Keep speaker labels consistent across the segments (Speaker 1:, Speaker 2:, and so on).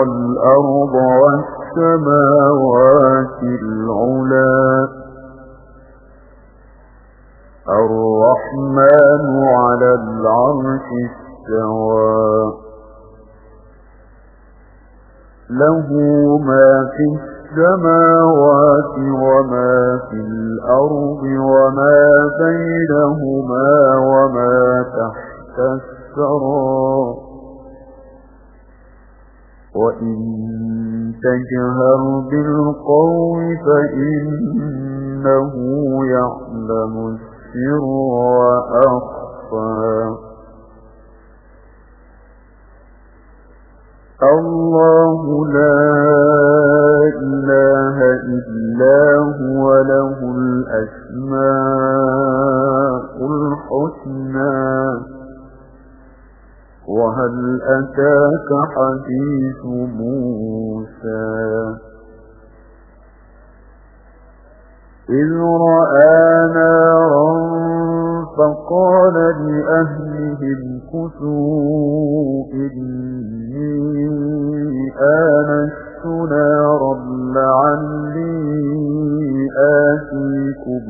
Speaker 1: خلق الأرض فإنه يعلم السر وأخفى. الله لا إله إلا هو له الأسماء الحسنى. وهل أتاك حديث موسى؟ إذ رأى نارا فقال لأهلهم كثوا إني آنست نارا لعلي آتيكم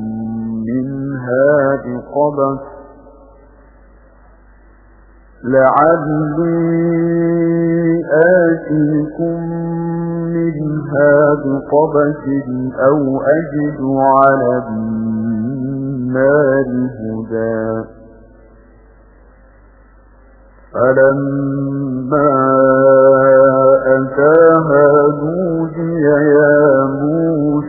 Speaker 1: منها بقبس لعلي آتيكم منها بقبس أو أجد على النار هدى. فلما أتاها نودي يا موسى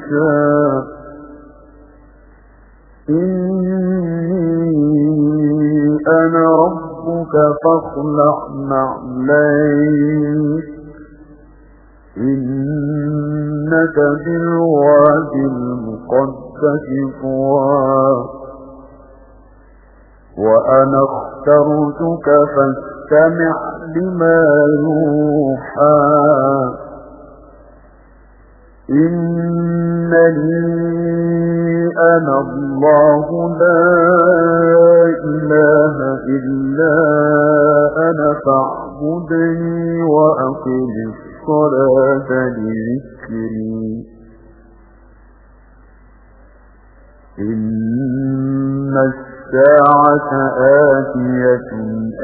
Speaker 1: فاخلع نعليك إنك بالواد المقدس طوى. وأنا اخترتك فاستمع لما يوحى. إنني أنا الله لا إله إلا فاعبدني وأقم الصلاة لذكري. إن الساعة آتية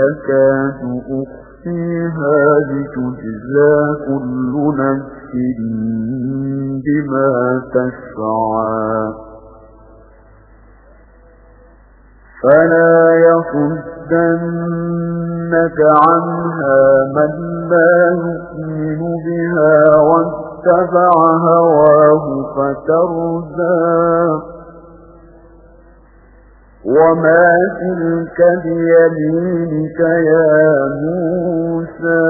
Speaker 1: أكاد أخفيها لتجزى كل نفس بما تسعى. فلا يصدنك عنها من لا يؤمن بها واتبع هواه فترزى وما تلك بيمينك يا موسى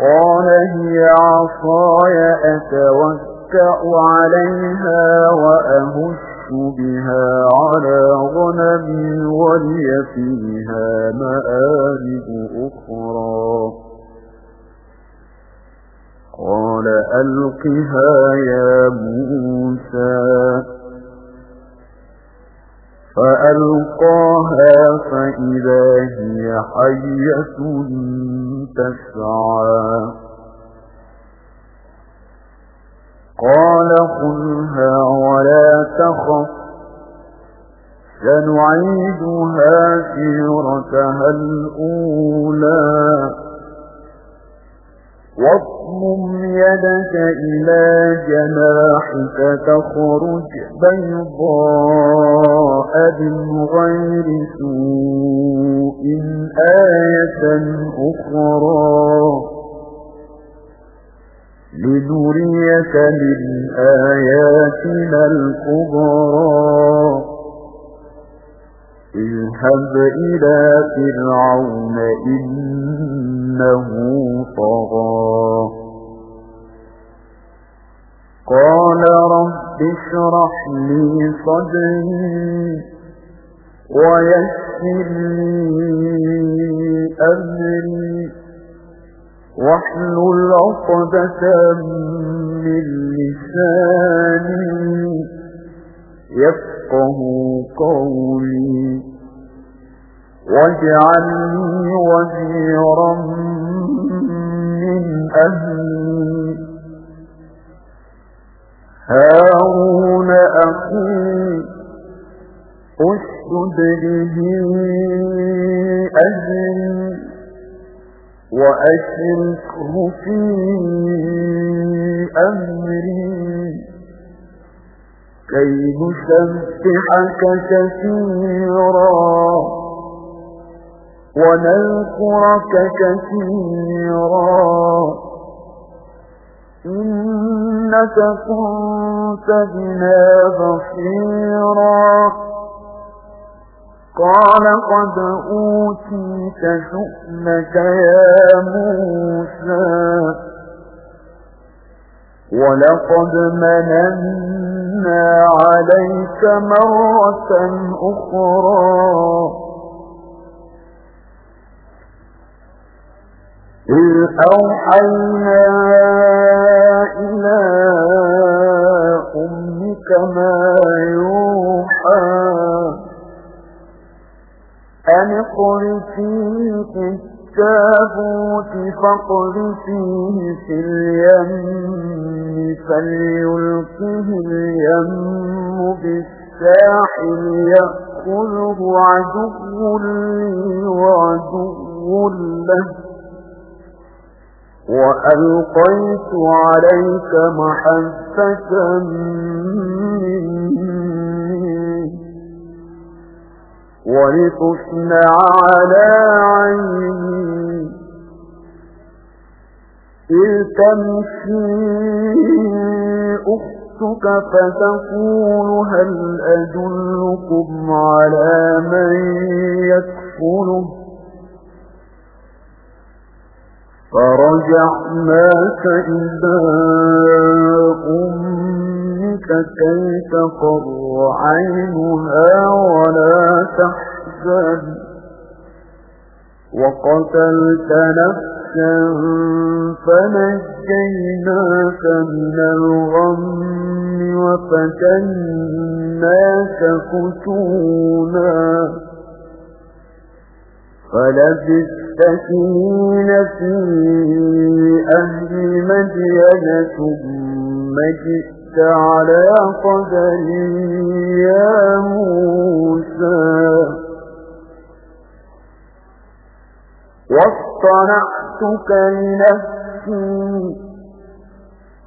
Speaker 1: قال هي عصاي أتوكأ عليها وأهش بها على غنمي ولي فيها مآرب أخرى. قال ألقها يا موسى. فألقاها فإذا هي حية تسعى. قال خذها ولا تخف. سنعيدها سيرتها الأولى. واضمم يدك إلى جناحك تخرج بيضاء من غير سوء آية أخرى. لنريك من آياتنا الكبرى. اذهب إلى فرعون إنه طغى. قال رب اشرح لي صدري ويسر لي أمري. واحلل عقدة من لساني يفقه قولي واجعلني وزيرا من أهلي. هارون أخي أشد به أجري. وأشركه في أمري. كي نسبحك كثيرا ونذكرك كثيرا. إنك كنت بنا بصيرا. قال قد أوتيت شؤنك يا موسى ولقد مننا عليك مرة أخرى إذ أوحينا إلى أمك ما يوحى أن اقرسيه في التابوت فاقرسيه في اليم فليلقه اليم بالساحل يأخذه عدو لي وعدو له. وألقيت عليك محبة مني ولتصنع على عيني. إذ تمشي أختك فتقول هل أدلكم على من يكفله؟ فرجعناك إلى أمك كي تقر عينها ولا تحزن؟ وقتلت نفسا فنجيناك من الغم وفتناك فتونا. فلبثت سنين في أهل مدينة ثم على قدري يا موسى. واصطنعتك لنفسي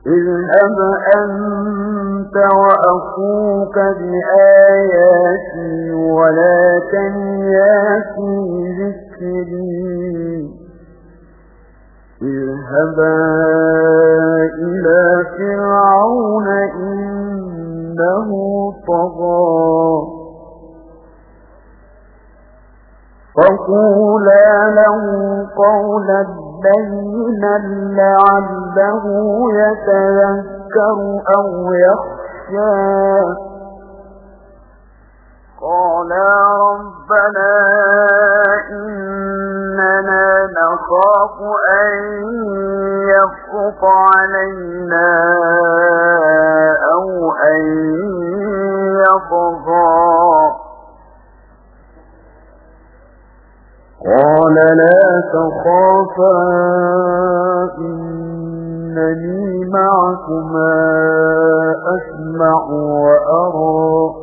Speaker 1: اذهب أنت وأخوك بآياتي ولا تنياتي ذكري. اذهبا إلى فرعون إنه طغى. فقولا له قولا بينا لعله يتذكر أو يخشى. قالا ربنا إننا نخاف أن يفرط علينا أو أن يطغى قال لا تخافا إنني معكما أسمع وأرى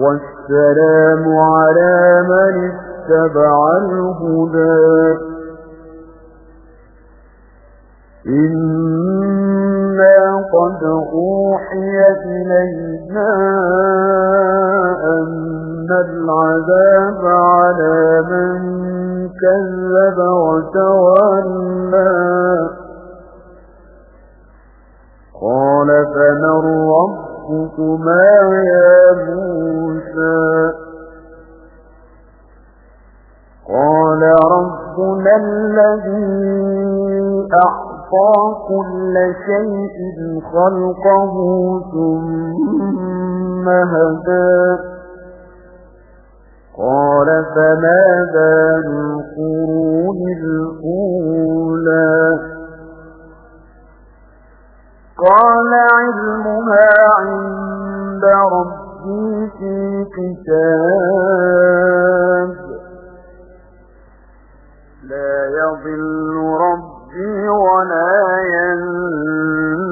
Speaker 1: والسلام على من اتبع الهدى. إنا قد أوحي إلينا أن العذاب على من كذب وتولى. قال فمن ربكما يا موسى. قال ربنا الذي أعطى كل شيء خلقه ثم هدى. قال فماذا القرون الأولى؟ قال علمها عند ربي في كتاب. لا يضل ربي ولا ينسى.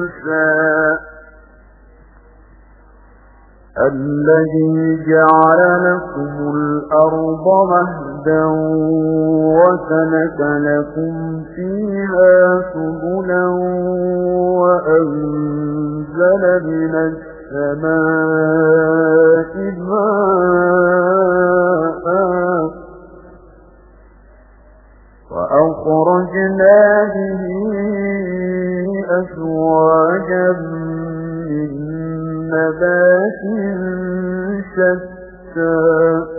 Speaker 1: الذي جعل لكم الأرض مهدا وسلك لكم فيها سبلا وأنزل من السماء ماء وأخرجنا به أسواجا من نبات شتى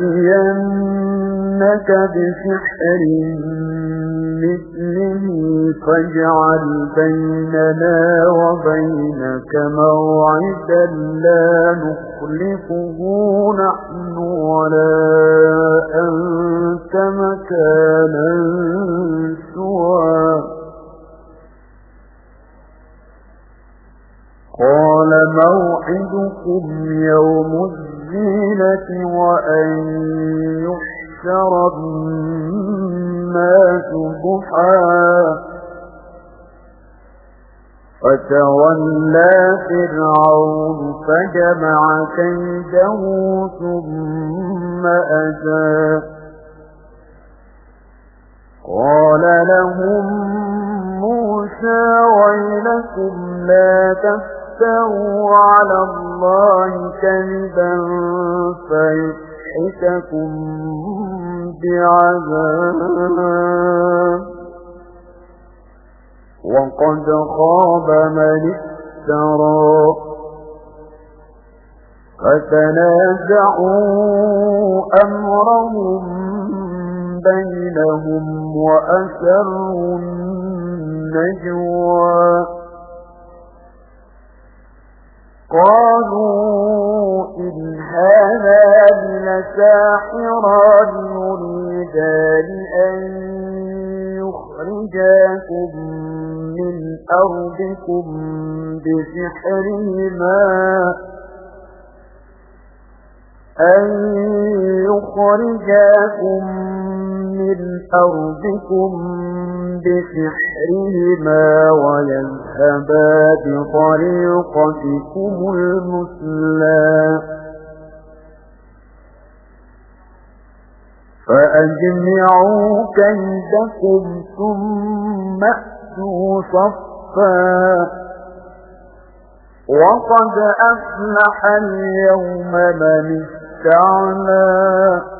Speaker 1: إنك بسحر مثله فاجعل بيننا وبينك موعدا لا نخلفه نحن ولا أنت مكانا سوى قال موعدكم يوم الزينة وأن يحشر الناس ضحى فتولى فرعون فجمع كيده ثم أتى قال لهم موسى ويلكم لا تفتروا على الله كذبا فيفتروا يضحككم بعذاب وقد خاب من افترى فتنازعوا أمرهم بينهم وأسروا النجوى قالوا إن هذان لساحران يريدان أن يخرجاكم من أرضكم بسحرهما أن يخرجاكم من أرضكم بسحرهما ويذهبا بطريقتكم المثلى. فأجمعوا كيدكم ثم أمشوا صفا. وقد أفلح اليوم من استعلى.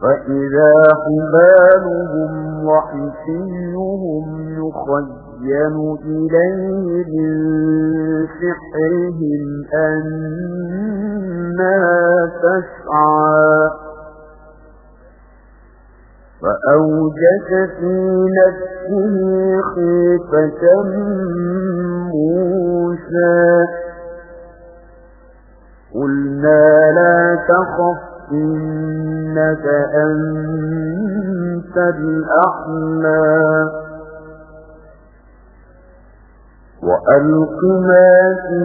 Speaker 1: فإذا حبالهم وحسيهم يخين إليه من سحرهم أنها تسعى. فأوجس في نفسه خيفة موسى. قلنا لا تخف إنك أنت الأحلى وألق ما في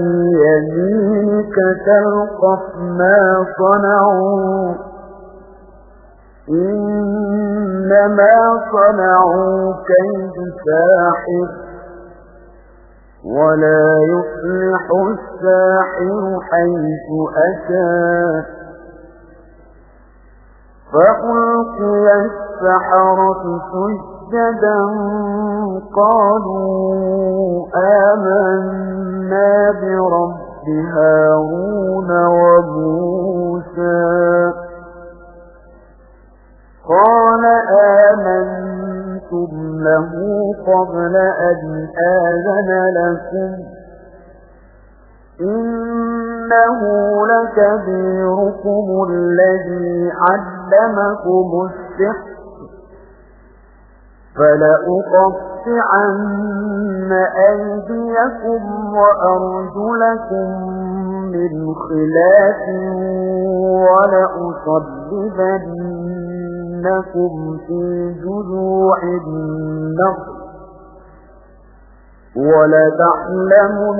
Speaker 1: يمينك تلقف ما صنعوا. إنما صنعوا كيد ساحر. ولا يفلح الساحر حيث أتى. فألقي السحرة سجدا قالوا آمنا برب هارون وموسى. قال آمنتم له قبل أن آذن لكم. إنه لكبيركم الذي علمكم السحر فلأقطعن أيديكم وأرجلكم من خلاف ولأصلبنكم في جذوع النخل ولتعلمن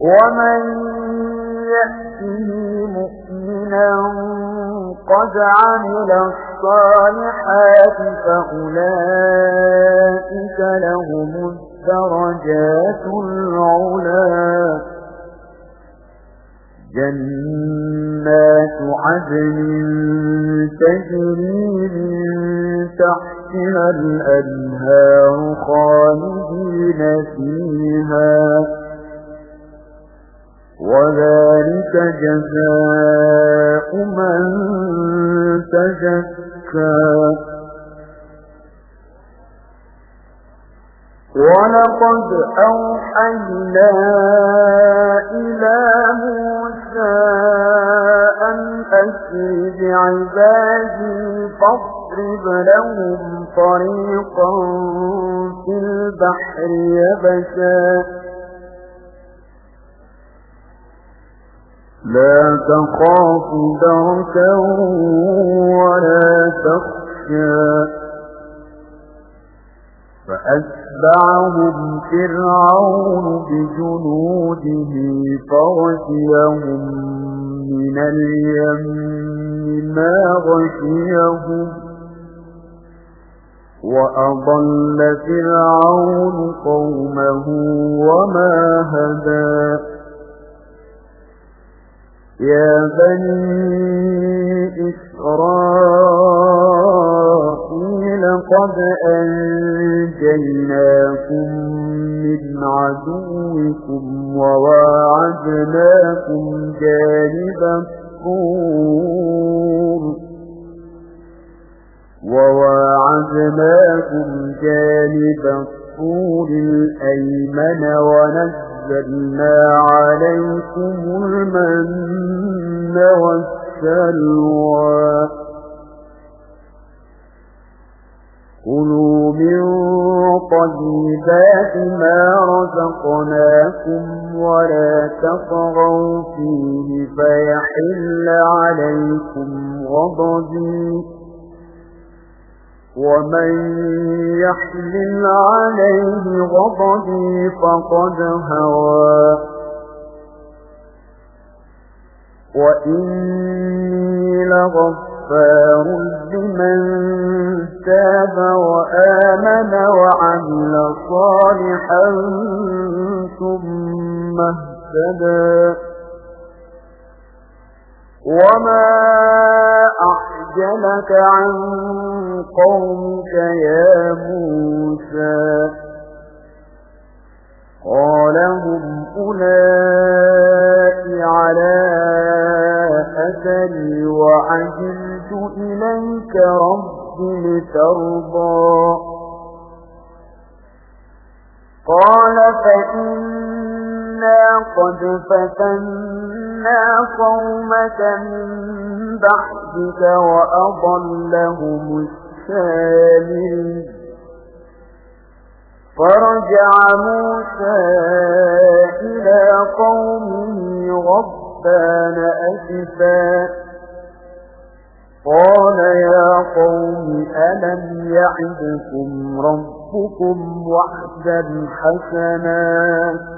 Speaker 1: ومن يأته مؤمنا قد عمل الصالحات فأولئك لهم الدرجات العلا جنات عدن تجري من تحتها الأنهار خالدين فيها. وذلك جزاء من تزكى. ولقد أوحينا إلى موسى أن أسر بعبادي فاضرب لهم طريقا في البحر يبسا. لا تخاف دركا ولا تخشى. فأتبعهم فرعون بجنوده فغشيهم من اليم ما غشيهم. وأضل فرعون قومه وما هدى. يا بني إسرائيل قد أنجيناكم من عدوكم وواعدناكم جانب الطور وواعدناكم جانب الطور الأيمن ونزل نزلنا عليكم المن والسلوى. كلوا من طيبات ما رزقناكم ولا تطغوا فيه فيحل عليكم غضبي. ومن يحلل عليه غضبي فقد هوى. وإني لغفار لمن تاب وآمن وعمل صالحا ثم اهتدى. وما أعجلك عن قومك يا موسى قال هم أولئك على أثري وعجلت إليك رب لترضى قال فإنا قد فتنا قومك من بعدك وأضلهم السامرين فرجع موسى إلى قومه غضبان أسفا قال يا قوم ألم يعدكم ربكم وعدا حسنا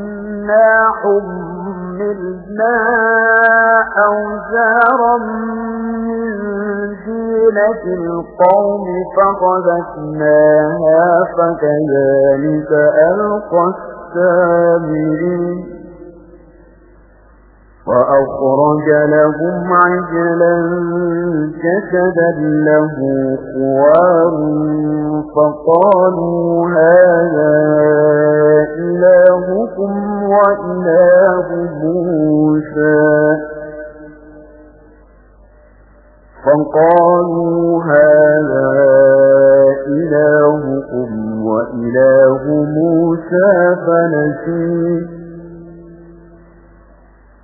Speaker 1: إنا حملنا أوزارا من زينة القوم فقذفناها فكذلك ألقى السامرين. وأخرج لهم عجلا جسدا له خوار فقالوا هذا إلهكم وإله موسى. فقالوا هذا إلهكم وإله موسى فنسيه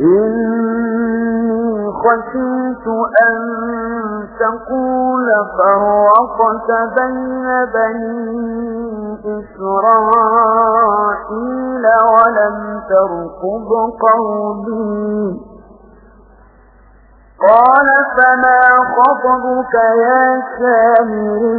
Speaker 1: إني خشيت أن تقول فرقت بين بني إسرائيل ولم ترقب قولي قال فما خطبك يا سامري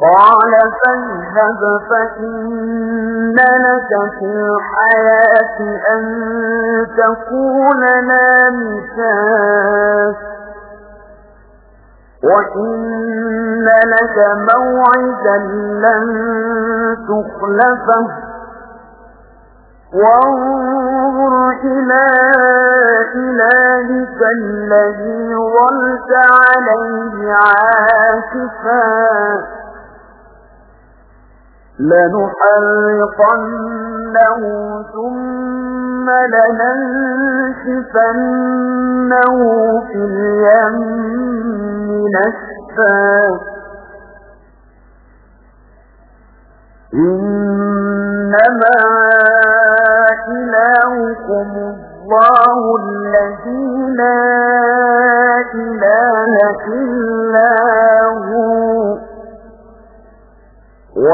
Speaker 1: قال فاذهب فإن لك في الحياة أن تكون نامساس. وإن لك موعدا لن تخلفه. وانظر إلى إلهك الذي ظلت عليه عاكفا. لنحرقنه ثم لننشفنه في اليم نشفا إنما إلهكم الله الذي لا إله إلا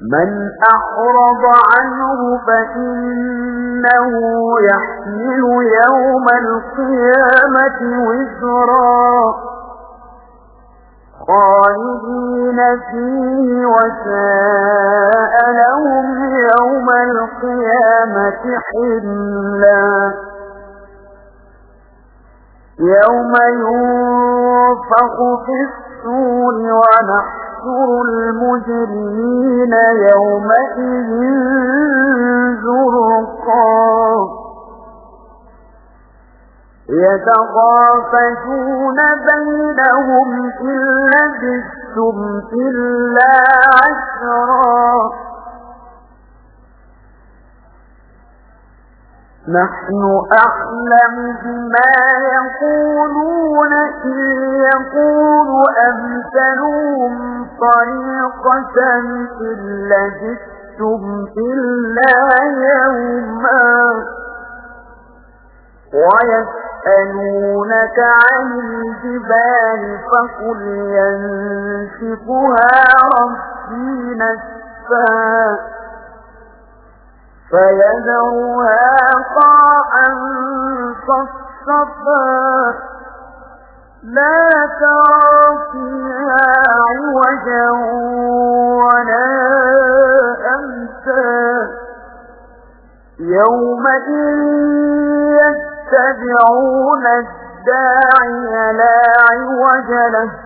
Speaker 1: من أعرض عنه فإنه يحمل يوم القيامة وزرا. خالدين فيه وساء لهم يوم القيامة حلا يوم ينفخ في السور ونحن يحشر المجرمين يومئذ زرقا. يتخافتون بينهم إن لبثتم إلا عشرا. نحن أعلم بما يقولون إن يقول أمثلهم طريقة إلا جدتم إلا يوما ويسألونك عن الجبال فقل ينشفها ربي نسفا فيذرها قاعا صفصفا. لا ترى فيها عوجا ولا أمسا يومئذ يتبعون الداعي لا عوج له.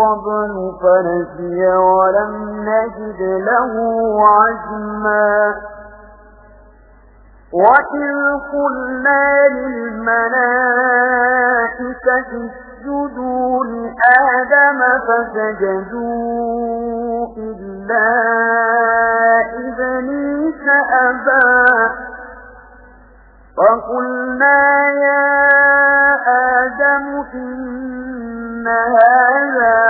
Speaker 1: قبل فنسي ولم نجد له عزما. وإذ قلنا للملائكة اسجدوا لآدم فسجدوا إلا إبليس أبا فقلنا يا آدم إن هذا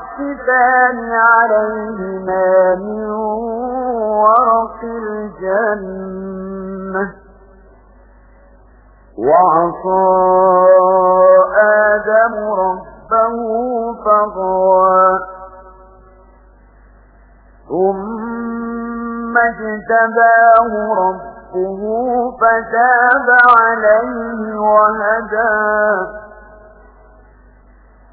Speaker 1: عليهما من ورق الجنة. وعصى آدم ربه فغوى. ثم اجتباه ربه فتاب عليه وهدى.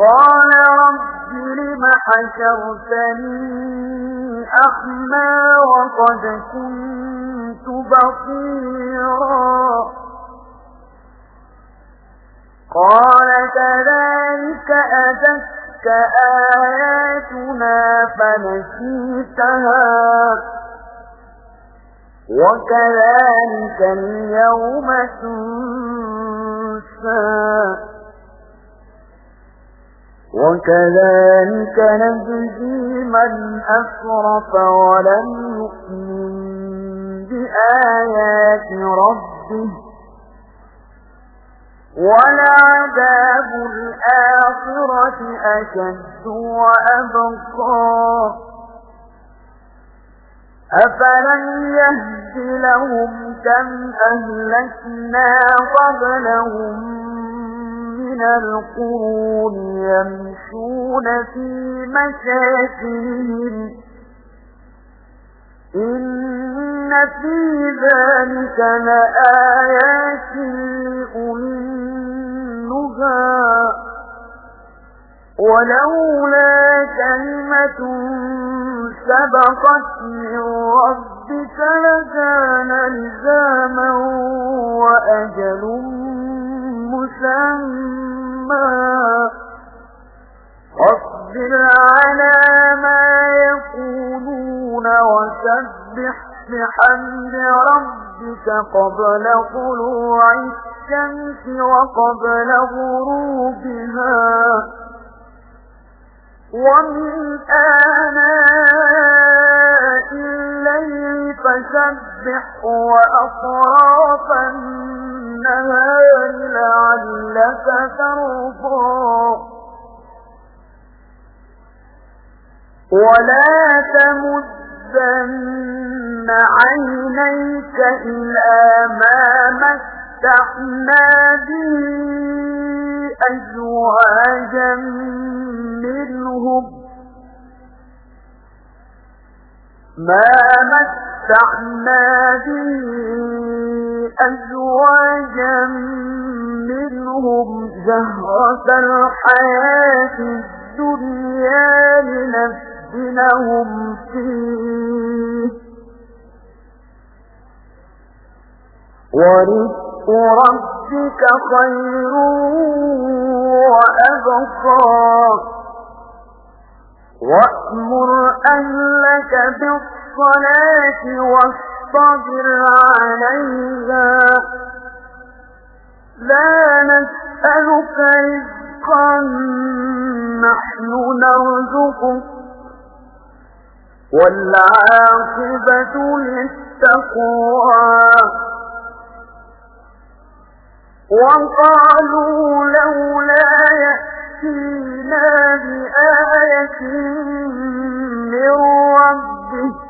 Speaker 1: قال رب لم حشرتني أحمى وقد كنت بصيرا. قال كذلك أتتك آياتنا فنسيتها. وكذلك اليوم تنسى. وكذلك نجزي من أسرف ولم يؤمن بآيات ربه. ولعذاب الآخرة أشد وأبقى. أفلم يهد لهم كم أهلكنا قبلهم من القرون يمشون في مشاكلهم. إن في ذلك لآيات النهى ولولا كلمة سبقت من ربك لكان لزاما وأجل مسمى. واصبر على ما يقولون وسبح بحمد ربك قبل طلوع الشمس وقبل غروبها. ومن آناء الليل فسبح وأطراف لعلك ترضى ولا تمدن عينيك إلى ما مستحنا به أزواجا منهم. ما مستحنا به أزواجا منهم زهرة الحياة الدنيا لنفتنهم فيه. ورزق ربك خير وأبقى. وأمر أهلك بالصلاة واصطبر عليها لا نسألك رزقا نحن نرزقك والعاقبة للتقوى وقالوا لولا يأتينا بآية من ربه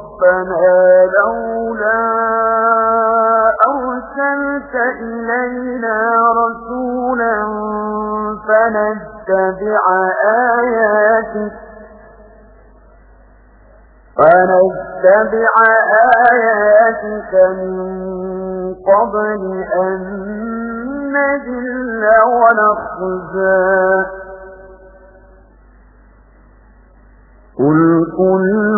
Speaker 1: ربنا لولا أرسلت إلينا رسولا فنتبع آياتك فنتبع آياتك من قبل أن نذل ونخزى. قل كل